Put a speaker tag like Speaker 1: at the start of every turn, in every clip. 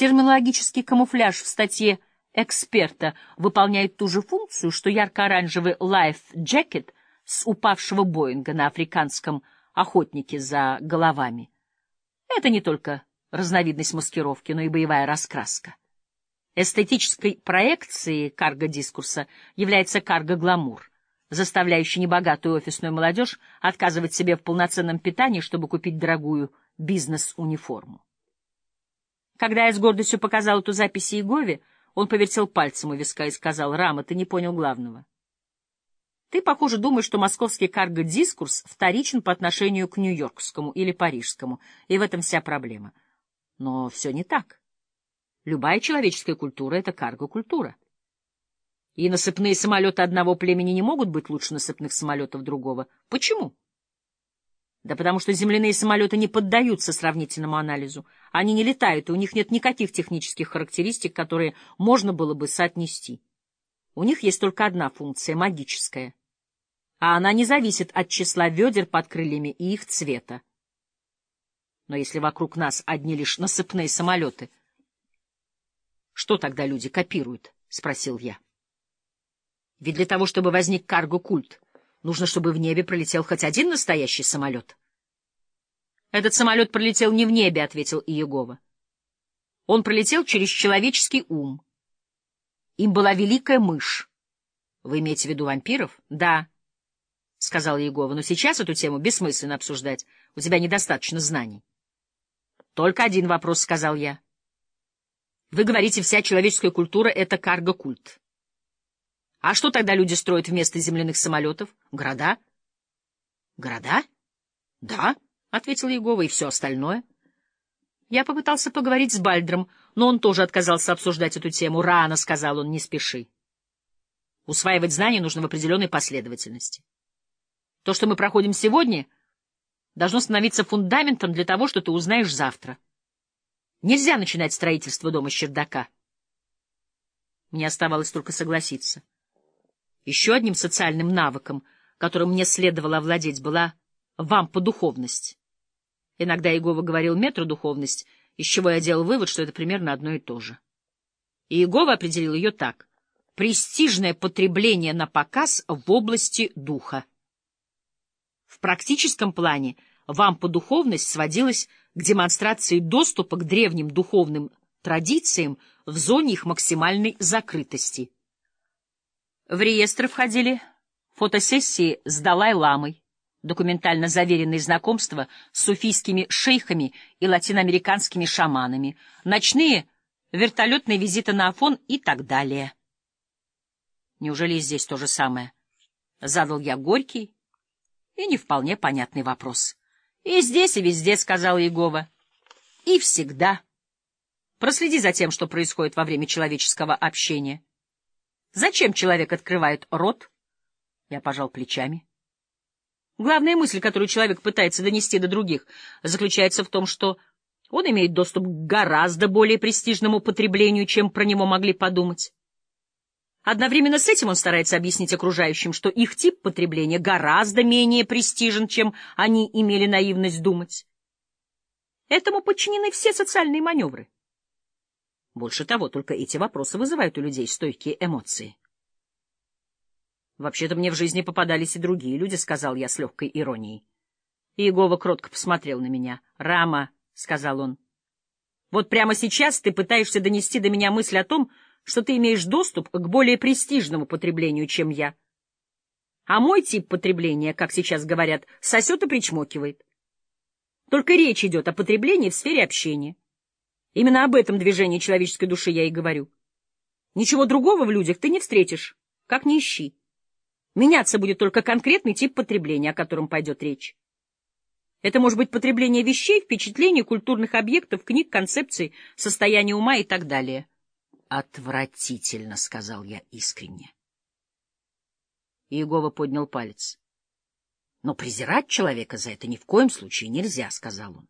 Speaker 1: Терминологический камуфляж в статье эксперта выполняет ту же функцию, что ярко-оранжевый лайф-джекет с упавшего Боинга на африканском охотнике за головами. Это не только разновидность маскировки, но и боевая раскраска. Эстетической проекцией карго-дискурса является карго-гламур, заставляющий небогатую офисную молодежь отказывать себе в полноценном питании, чтобы купить дорогую бизнес-униформу. Когда я с гордостью показал эту запись Иегове, он повертел пальцем у виска и сказал, «Рама, ты не понял главного. Ты, похоже, думаешь, что московский карго-дискурс вторичен по отношению к нью-йоркскому или парижскому, и в этом вся проблема. Но все не так. Любая человеческая культура — это карго-культура. И насыпные самолеты одного племени не могут быть лучше насыпных самолетов другого. Почему? Да потому что земляные самолеты не поддаются сравнительному анализу. Они не летают, и у них нет никаких технических характеристик, которые можно было бы соотнести. У них есть только одна функция — магическая. А она не зависит от числа ведер под крыльями и их цвета. Но если вокруг нас одни лишь насыпные самолеты, что тогда люди копируют? — спросил я. Ведь для того, чтобы возник карго-культ — Нужно, чтобы в небе пролетел хоть один настоящий самолет. Этот самолет пролетел не в небе, — ответил Иегова. Он пролетел через человеческий ум. Им была великая мышь. Вы имеете в виду вампиров? Да, — сказал Иегова, — но сейчас эту тему бессмысленно обсуждать. У тебя недостаточно знаний. Только один вопрос, — сказал я. Вы говорите, вся человеческая культура — это карго-культ. А что тогда люди строят вместо земляных самолетов? Города? Города? Да, — ответил Егова, — и все остальное. Я попытался поговорить с Бальдром, но он тоже отказался обсуждать эту тему. Рано, — сказал он, — не спеши. Усваивать знания нужно в определенной последовательности. То, что мы проходим сегодня, должно становиться фундаментом для того, что ты узнаешь завтра. Нельзя начинать строительство дома с чердака. Мне оставалось только согласиться. Еще одним социальным навыком, которым мне следовало овладеть, была вампа-духовность. Иногда Иегова говорил метродуховность, из чего я делал вывод, что это примерно одно и то же. И Иегова определил ее так — престижное потребление на показ в области духа. В практическом плане вампа-духовность сводилась к демонстрации доступа к древним духовным традициям в зоне их максимальной закрытости — в реестр входили фотосессии с Далай-ламой, документально заверенные знакомства с суфийскими шейхами и латиноамериканскими шаманами, ночные вертолетные визиты на Афон и так далее. Неужели здесь то же самое? Задал я горький и не вполне понятный вопрос. И здесь, и везде, — сказал Егова. И всегда. Проследи за тем, что происходит во время человеческого общения. Зачем человек открывает рот? Я пожал плечами. Главная мысль, которую человек пытается донести до других, заключается в том, что он имеет доступ к гораздо более престижному потреблению, чем про него могли подумать. Одновременно с этим он старается объяснить окружающим, что их тип потребления гораздо менее престижен, чем они имели наивность думать. Этому подчинены все социальные маневры. Больше того, только эти вопросы вызывают у людей стойкие эмоции. «Вообще-то мне в жизни попадались и другие люди», — сказал я с легкой иронией. Иегова кротко посмотрел на меня. «Рама», — сказал он, — «вот прямо сейчас ты пытаешься донести до меня мысль о том, что ты имеешь доступ к более престижному потреблению, чем я. А мой тип потребления, как сейчас говорят, сосет и причмокивает. Только речь идет о потреблении в сфере общения. Именно об этом движении человеческой души я и говорю. Ничего другого в людях ты не встретишь, как ни ищи. Меняться будет только конкретный тип потребления, о котором пойдет речь. Это может быть потребление вещей, впечатлений, культурных объектов, книг, концепций, состояния ума и так далее. «Отвратительно», — сказал я искренне. Иегова поднял палец. «Но презирать человека за это ни в коем случае нельзя», — сказал он.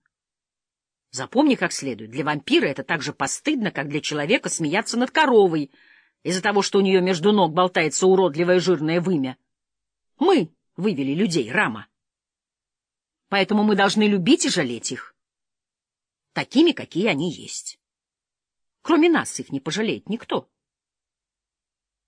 Speaker 1: Запомни как следует, для вампира это так же постыдно, как для человека смеяться над коровой из-за того, что у нее между ног болтается уродливое жирное вымя. Мы вывели людей, Рама. Поэтому мы должны любить и жалеть их, такими, какие они есть. Кроме нас их не пожалеет никто.